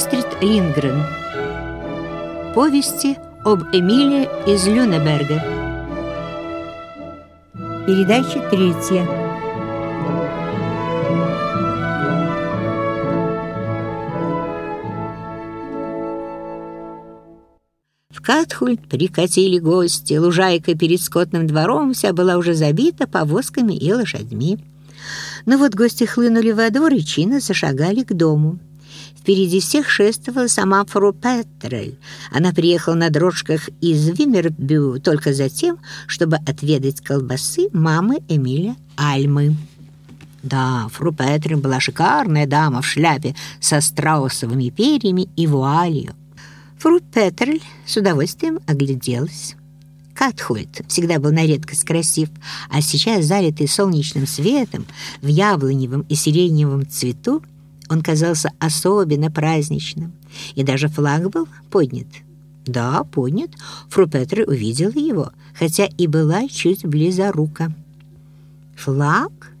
Астрид Лингрен. Повести об Эмиле из Люнеберга. Передача третья. В Катхульт прикатили гости. Лужайка перед скотным двором вся была уже забита повозками и лошадьми. Но вот гости хлынули во двор и чинно зашагали к дому. Впереди всех шествовала сама фру Петрель. Она приехала на дрожках из Вимербю только за тем, чтобы отведать колбасы мамы Эмиля Альмы. Да, фру Петрель была шикарная дама в шляпе со страусовыми перьями и вуалью. Фру Петрель с удовольствием огляделась. Катхульт всегда был на редкость красив, а сейчас, залитый солнечным светом, в яблоневом и сиреневом цвету, он казался особенно праздничным, и даже флаг был поднят. Да, поднят. Фру Петра увидела его, хотя и была чуть близорука. Флаг?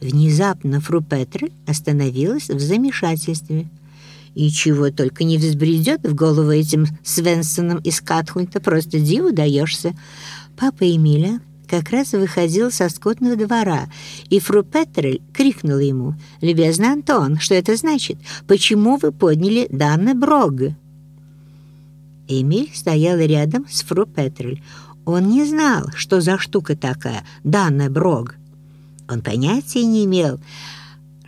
Внезапно Фру Петра остановилась в замешательстве. И чего только не взбредет в голову этим Свенсоном из Катхунта, просто диву даешься. Папа Эмиля как раз выходил со скотного двора, и фру Петрель крикнула ему, «Любезный Антон, что это значит? Почему вы подняли Данне Брог?» Эмиль стоял рядом с фру Петрель. Он не знал, что за штука такая Данне Брог. Он понятия не имел,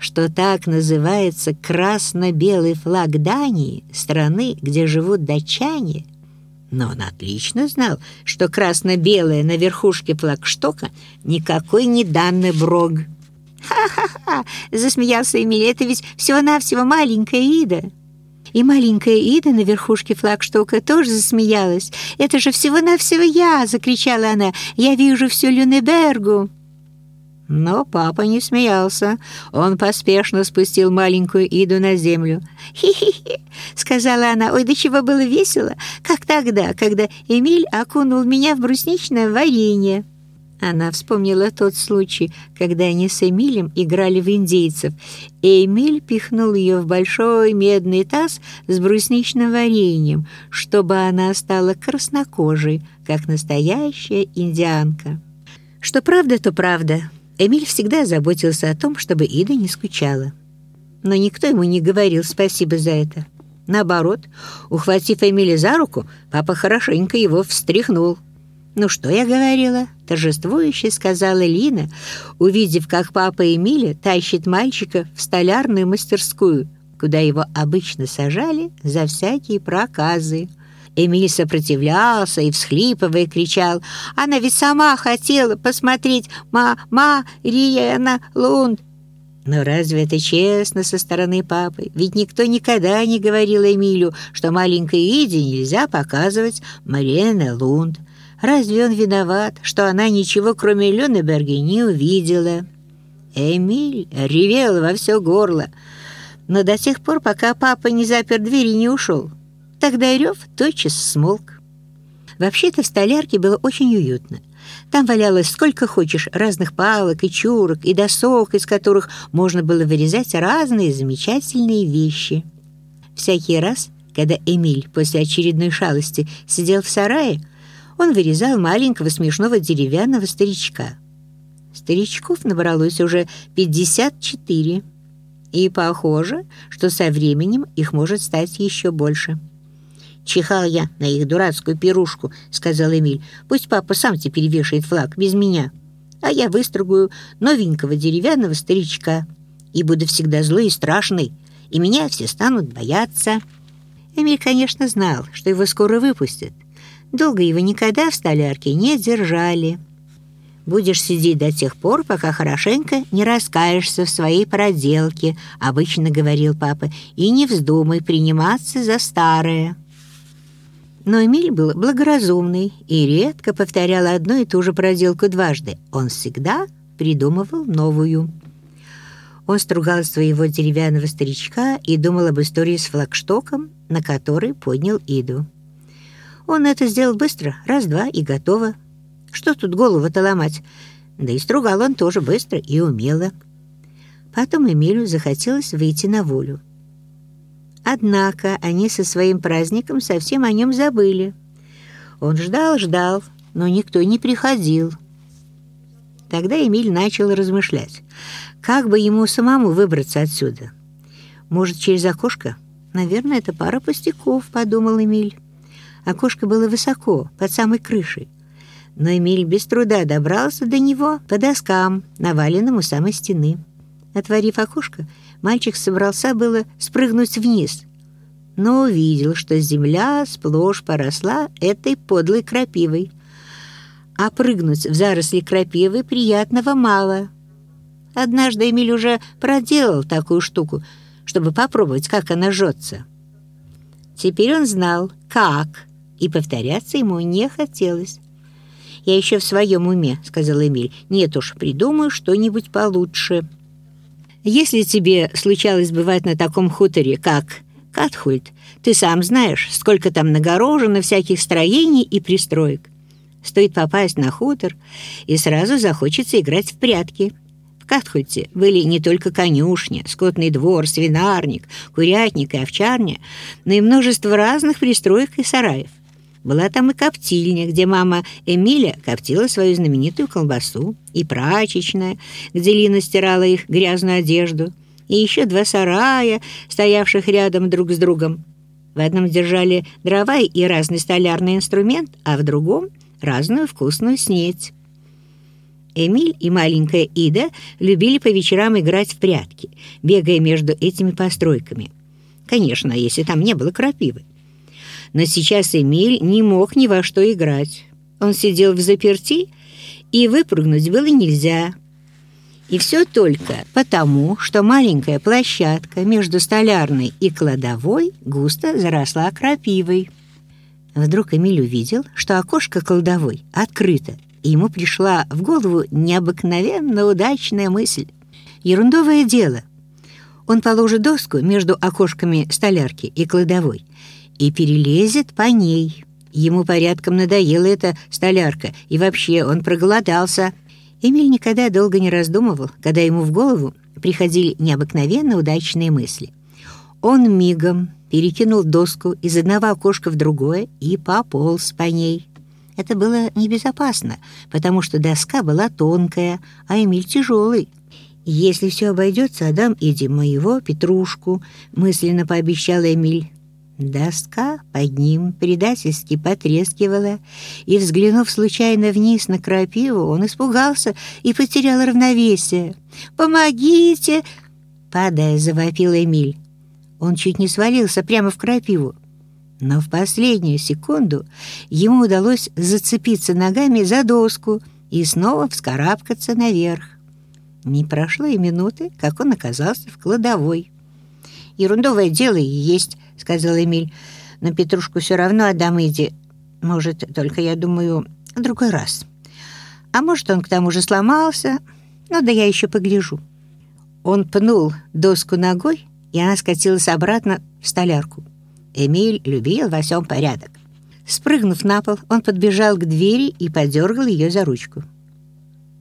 что так называется красно-белый флаг Дании, страны, где живут датчане – но он отлично знал, что красно-белое на верхушке флагштока никакой не данный брог. «Ха-ха-ха!» — засмеялся Эмиль. «Это ведь всего-навсего маленькая Ида». И маленькая Ида на верхушке флагштока тоже засмеялась. «Это же всего-навсего я!» — закричала она. «Я вижу всю Люнебергу!» Но папа не смеялся. Он поспешно спустил маленькую Иду на землю. «Хи-хи-хи!» — сказала она. «Ой, до чего было весело! Как тогда, когда Эмиль окунул меня в брусничное варенье!» Она вспомнила тот случай, когда они с Эмилем играли в индейцев, и Эмиль пихнул ее в большой медный таз с брусничным вареньем, чтобы она стала краснокожей, как настоящая индианка. Что правда, то правда. Эмиль всегда заботился о том, чтобы Ида не скучала. Но никто ему не говорил спасибо за это. Наоборот, ухватив Эмиля за руку, папа хорошенько его встряхнул. «Ну что я говорила?» — торжествующе сказала Лина, увидев, как папа Эмиля тащит мальчика в столярную мастерскую, куда его обычно сажали за всякие проказы. Эмиль сопротивлялся и, всхлипывая, кричал. «Она ведь сама хотела посмотреть Ма-Ма-Риена Лунд!» Но разве это честно со стороны папы? Ведь никто никогда не говорил Эмилю, что маленькой Иде нельзя показывать Мариэна Лунд. Разве он виноват, что она ничего, кроме Люнеберга, не увидела? Эмиль ревел во все горло, но до тех пор, пока папа не запер дверь и не ушел. Тогда рев тотчас смолк. Вообще-то в столярке было очень уютно. Там валялось сколько хочешь разных палок и чурок, и досок, из которых можно было вырезать разные замечательные вещи. Всякий раз, когда Эмиль после очередной шалости сидел в сарае, он вырезал маленького смешного деревянного старичка. Старичков набралось уже 54, и похоже, что со временем их может стать еще больше. «Чихал я на их дурацкую пирушку», — сказал Эмиль. «Пусть папа сам теперь вешает флаг, без меня. А я выстрогаю новенького деревянного старичка и буду всегда злой и страшный, и меня все станут бояться». Эмиль, конечно, знал, что его скоро выпустят. Долго его никогда в столярке не держали. «Будешь сидеть до тех пор, пока хорошенько не раскаешься в своей проделке», — обычно говорил папа, «и не вздумай приниматься за старое». Но Эмиль был благоразумный и редко повторял одну и ту же проделку дважды. Он всегда придумывал новую. Он стругал своего деревянного старичка и думал об истории с флагштоком, на который поднял Иду. Он это сделал быстро, раз-два и готово. Что тут голову-то ломать? Да и стругал он тоже быстро и умело. Потом Эмилю захотелось выйти на волю. Однако они со своим праздником совсем о нем забыли. Он ждал, ждал, но никто не приходил. Тогда Эмиль начал размышлять, как бы ему самому выбраться отсюда. Может, через окошко? Наверное, это пара пустяков, подумал Эмиль. Окошко было высоко, под самой крышей. Но Эмиль без труда добрался до него по доскам, наваленным у самой стены. Отворив окошко, мальчик собрался было спрыгнуть вниз, но увидел, что земля сплошь поросла этой подлой крапивой. А прыгнуть в заросли крапивы приятного мало. Однажды Эмиль уже проделал такую штуку, чтобы попробовать, как она жжется. Теперь он знал, как, и повторяться ему не хотелось. «Я еще в своем уме», — сказал Эмиль. «Нет уж, придумаю что-нибудь получше». Если тебе случалось бывать на таком хуторе, как Катхульт, ты сам знаешь, сколько там нагорожено всяких строений и пристроек. Стоит попасть на хутор, и сразу захочется играть в прятки. В Катхульте были не только конюшня, скотный двор, свинарник, курятник и овчарня, но и множество разных пристроек и сараев. Была там и коптильня, где мама Эмиля коптила свою знаменитую колбасу, и прачечная, где Лина стирала их грязную одежду, и еще два сарая, стоявших рядом друг с другом. В одном держали дрова и разный столярный инструмент, а в другом — разную вкусную снеть. Эмиль и маленькая Ида любили по вечерам играть в прятки, бегая между этими постройками. Конечно, если там не было крапивы но сейчас Эмиль не мог ни во что играть. Он сидел в заперти, и выпрыгнуть было нельзя. И все только потому, что маленькая площадка между столярной и кладовой густо заросла крапивой. Вдруг Эмиль увидел, что окошко кладовой открыто, и ему пришла в голову необыкновенно удачная мысль. Ерундовое дело. Он положит доску между окошками столярки и кладовой и перелезет по ней. Ему порядком надоела эта столярка, и вообще он проголодался. Эмиль никогда долго не раздумывал, когда ему в голову приходили необыкновенно удачные мысли. Он мигом перекинул доску из одного окошка в другое и пополз по ней. Это было небезопасно, потому что доска была тонкая, а Эмиль тяжелый. «Если все обойдется, отдам Иди моего Петрушку», — мысленно пообещал Эмиль. Доска под ним предательски потрескивала, и, взглянув случайно вниз на крапиву, он испугался и потерял равновесие. «Помогите!» — падая, завопил Эмиль. Он чуть не свалился прямо в крапиву. Но в последнюю секунду ему удалось зацепиться ногами за доску и снова вскарабкаться наверх. Не прошло и минуты, как он оказался в кладовой. «Ерундовое дело и есть», — сказал Эмиль. «Но Петрушку все равно отдам Иди. Может, только, я думаю, в другой раз. А может, он к тому же сломался. Ну да я еще погляжу». Он пнул доску ногой, и она скатилась обратно в столярку. Эмиль любил во всем порядок. Спрыгнув на пол, он подбежал к двери и подергал ее за ручку.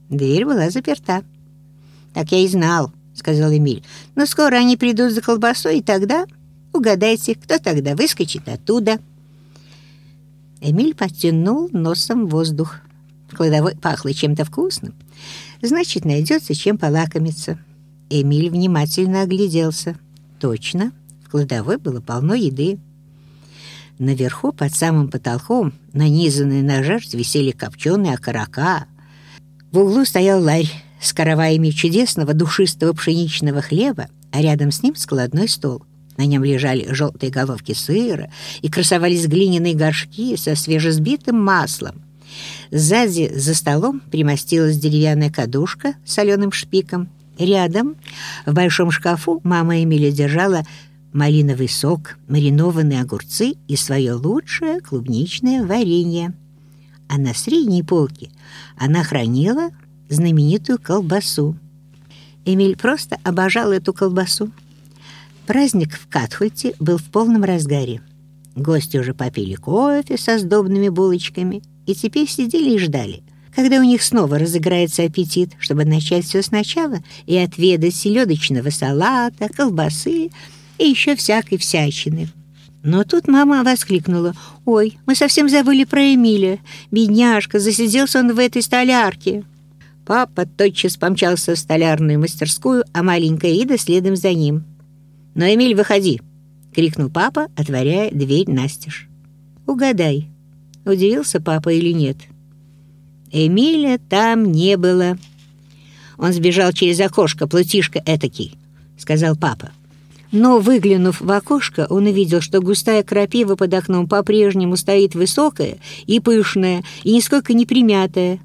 Дверь была заперта. «Так я и знал», — сказал Эмиль. «Но скоро они придут за колбасой, и тогда Угадайте, кто тогда выскочит оттуда?» Эмиль потянул носом воздух. Кладовой пахло чем-то вкусным. Значит, найдется чем полакомиться. Эмиль внимательно огляделся. Точно, в кладовой было полно еды. Наверху, под самым потолком, нанизанные на жертв, висели копченые окорока. В углу стоял ларь с караваями чудесного душистого пшеничного хлеба, а рядом с ним складной стол. На нем лежали желтые головки сыра и красовались глиняные горшки со свежесбитым маслом. Сзади за столом примостилась деревянная кадушка с соленым шпиком. Рядом, в большом шкафу, мама Эмиля держала малиновый сок, маринованные огурцы и свое лучшее клубничное варенье. А на средней полке она хранила знаменитую колбасу. Эмиль просто обожал эту колбасу. Праздник в Катхульте был в полном разгаре. Гости уже попили кофе со сдобными булочками и теперь сидели и ждали, когда у них снова разыграется аппетит, чтобы начать все сначала и отведать селедочного салата, колбасы и еще всякой всячины. Но тут мама воскликнула. «Ой, мы совсем забыли про Эмиля. Бедняжка, засиделся он в этой столярке». Папа тотчас помчался в столярную мастерскую, а маленькая Ида следом за ним. «Но, Эмиль, выходи!» — крикнул папа, отворяя дверь настежь. «Угадай, удивился папа или нет?» Эмиля там не было. Он сбежал через окошко, плутишка этакий, — сказал папа. Но, выглянув в окошко, он увидел, что густая крапива под окном по-прежнему стоит высокая и пышная, и нисколько не примятая.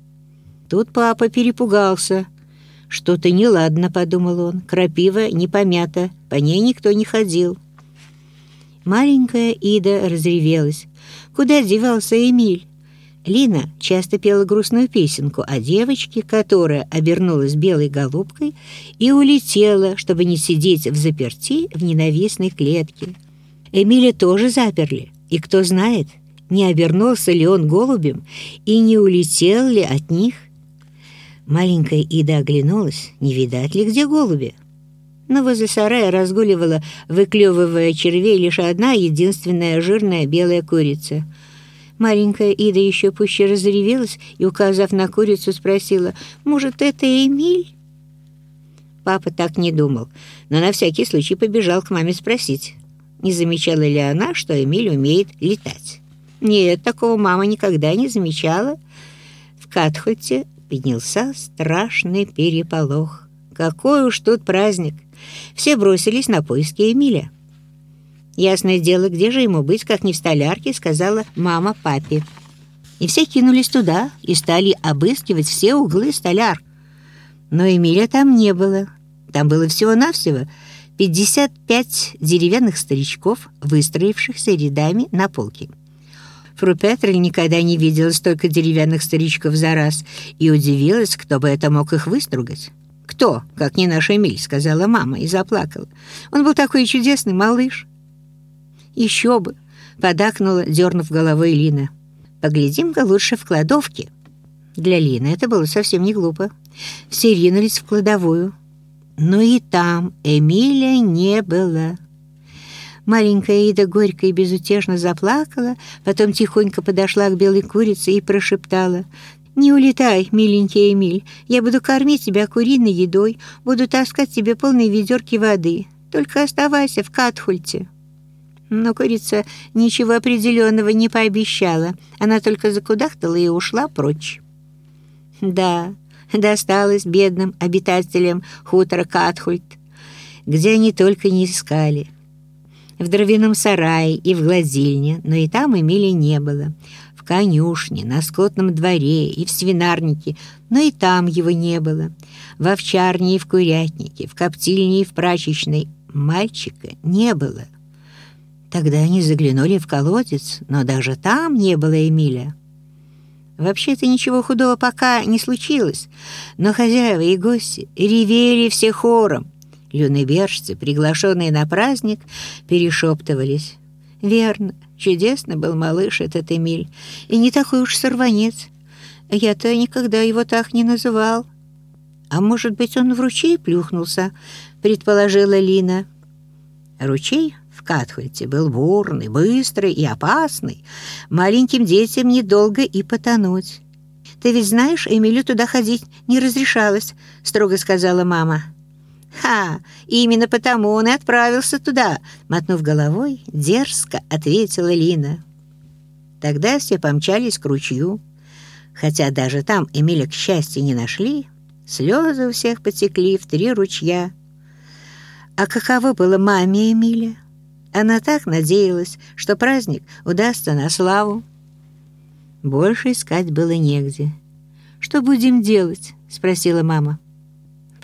Тут папа перепугался. «Что-то неладно», — подумал он. «Крапива не помята, по ней никто не ходил». Маленькая Ида разревелась. Куда девался Эмиль? Лина часто пела грустную песенку о девочке, которая обернулась белой голубкой и улетела, чтобы не сидеть в заперти в ненавистной клетке. Эмиля тоже заперли, и кто знает, не обернулся ли он голубем и не улетел ли от них. Маленькая Ида оглянулась, не видать ли где голуби. Но возле сарая разгуливала, выклевывая червей, лишь одна единственная жирная белая курица — Маленькая Ида еще пуще разревелась и, указав на курицу, спросила, «Может, это Эмиль?» Папа так не думал, но на всякий случай побежал к маме спросить, не замечала ли она, что Эмиль умеет летать. Нет, такого мама никогда не замечала. В Катхоте поднялся страшный переполох. Какой уж тут праздник! Все бросились на поиски Эмиля. «Ясное дело, где же ему быть, как не в столярке», — сказала мама папе. И все кинулись туда и стали обыскивать все углы столяр. Но Эмиля там не было. Там было всего-навсего 55 деревянных старичков, выстроившихся рядами на полке. Фру Петрель никогда не видела столько деревянных старичков за раз и удивилась, кто бы это мог их выстругать. «Кто, как не наш Эмиль», — сказала мама и заплакала. «Он был такой чудесный малыш». «Еще бы!» — подакнула, дернув головой Лина. «Поглядим-ка лучше в кладовке». Для Лины это было совсем не глупо. Все ринулись в кладовую. Но и там Эмиля не было. Маленькая Ида горько и безутешно заплакала, потом тихонько подошла к белой курице и прошептала «Не улетай, миленький Эмиль, я буду кормить тебя куриной едой, буду таскать тебе полные ведерки воды. Только оставайся в Катхульте». Но курица ничего определенного не пообещала. Она только закудахтала и ушла прочь. Да, досталось бедным обитателям хутора Катхульт, где они только не искали. В дровяном сарае и в гладильне, но и там Эмили не было. В конюшне, на скотном дворе и в свинарнике, но и там его не было. В овчарне и в курятнике, в коптильне и в прачечной мальчика не было. Тогда они заглянули в колодец, но даже там не было Эмиля. Вообще-то ничего худого пока не случилось, но хозяева и гости ревели все хором. Люнебержцы, приглашенные на праздник, перешептывались. «Верно, чудесно был малыш этот Эмиль, и не такой уж сорванец. Я-то никогда его так не называл». «А может быть, он в ручей плюхнулся?» — предположила Лина. Ручей в Катхульте был бурный, быстрый и опасный. Маленьким детям недолго и потонуть. «Ты ведь знаешь, Эмилю туда ходить не разрешалось», — строго сказала мама. «Ха! Именно потому он и отправился туда!» Мотнув головой, дерзко ответила Лина. Тогда все помчались к ручью. Хотя даже там Эмиля, к счастью, не нашли, слезы у всех потекли в три ручья. А каково было маме Эмиля? Она так надеялась, что праздник удастся на славу. Больше искать было негде. «Что будем делать?» — спросила мама.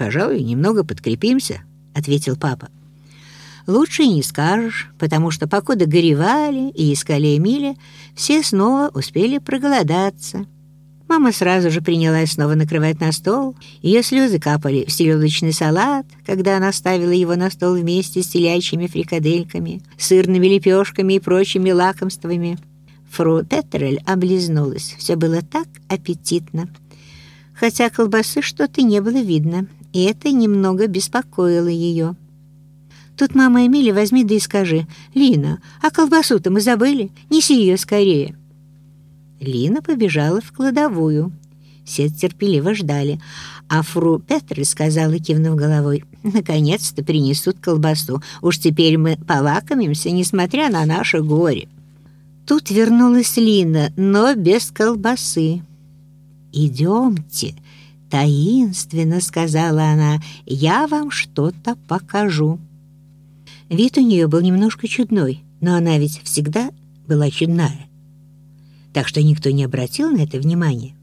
«Пожалуй, немного подкрепимся», — ответил папа. «Лучше и не скажешь, потому что покуда горевали и искали Эмиля, все снова успели проголодаться». Мама сразу же принялась снова накрывать на стол. Ее слезы капали в селедочный салат, когда она ставила его на стол вместе с телячьими фрикадельками, сырными лепешками и прочими лакомствами. Фру Петрель облизнулась. Все было так аппетитно. Хотя колбасы что-то не было видно, и это немного беспокоило ее. Тут мама Эмили возьми да и скажи, «Лина, а колбасу-то мы забыли? Неси ее скорее». Лина побежала в кладовую. Все терпеливо ждали, а фру Петр сказала, кивнув головой, «Наконец-то принесут колбасу. Уж теперь мы полакомимся, несмотря на наше горе». Тут вернулась Лина, но без колбасы. «Идемте», — таинственно сказала она, — «я вам что-то покажу». Вид у нее был немножко чудной, но она ведь всегда была чудная. Так что никто не обратил на это внимания.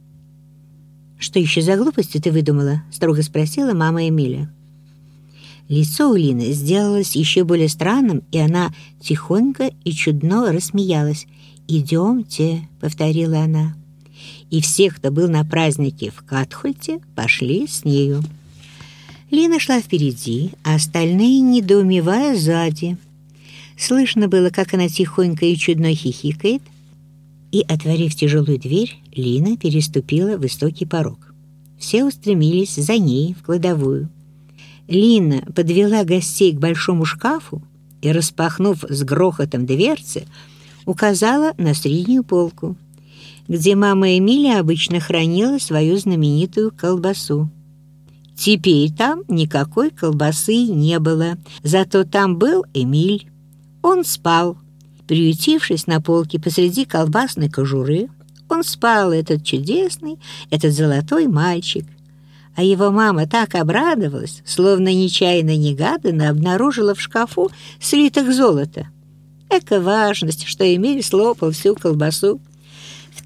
«Что еще за глупости ты выдумала?» — строго спросила мама Эмиля. Лицо у Лины сделалось еще более странным, и она тихонько и чудно рассмеялась. «Идемте», — повторила она. И все, кто был на празднике в Катхульте, пошли с нею. Лина шла впереди, а остальные, недоумевая, сзади. Слышно было, как она тихонько и чудно хихикает, и, отворив тяжелую дверь, Лина переступила высокий порог. Все устремились за ней в кладовую. Лина подвела гостей к большому шкафу и, распахнув с грохотом дверцы, указала на среднюю полку, где мама Эмилия обычно хранила свою знаменитую колбасу. Теперь там никакой колбасы не было, зато там был Эмиль. Он спал, приютившись на полке посреди колбасной кожуры. Он спал, этот чудесный, этот золотой мальчик. А его мама так обрадовалась, словно нечаянно-негаданно обнаружила в шкафу слиток золота. Эка важность, что Эмиль слопал всю колбасу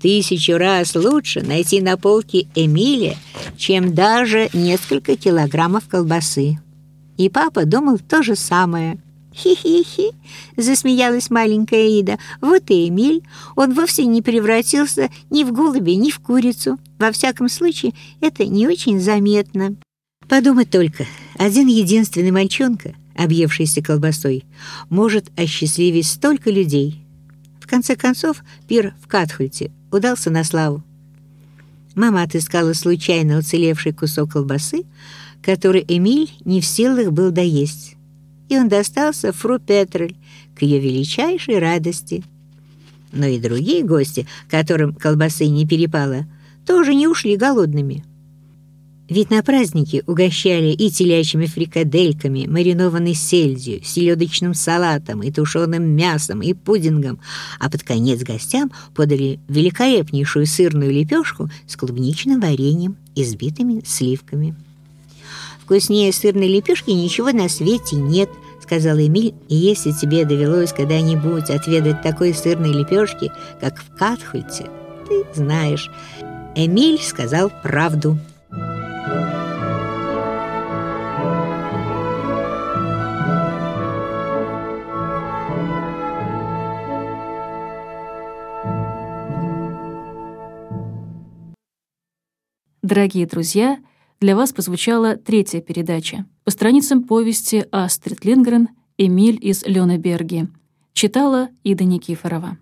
тысячу раз лучше найти на полке Эмилия, чем даже несколько килограммов колбасы. И папа думал то же самое. «Хи-хи-хи!» — засмеялась маленькая Ида. «Вот и Эмиль. Он вовсе не превратился ни в голубя, ни в курицу. Во всяком случае, это не очень заметно». Подумать только, один единственный мальчонка, объевшийся колбасой, может осчастливить столько людей. Конце концов, пир в Катхульте удался на славу. Мама отыскала случайно уцелевший кусок колбасы, который Эмиль не в силах был доесть, и он достался фру Петрель к ее величайшей радости. Но и другие гости, которым колбасы не перепало, тоже не ушли голодными. Ведь на празднике угощали и телячьими фрикадельками, маринованной сельдью, селедочным салатом, и тушеным мясом, и пудингом, а под конец гостям подали великолепнейшую сырную лепешку с клубничным вареньем и сбитыми сливками. «Вкуснее сырной лепешки ничего на свете нет», — сказал Эмиль, «и если тебе довелось когда-нибудь отведать такой сырной лепешки, как в Катхульте, ты знаешь». Эмиль сказал правду. Дорогие друзья, для вас прозвучала третья передача по страницам повести Астрид Лингрен «Эмиль из Лёнеберги». Читала Ида Никифорова.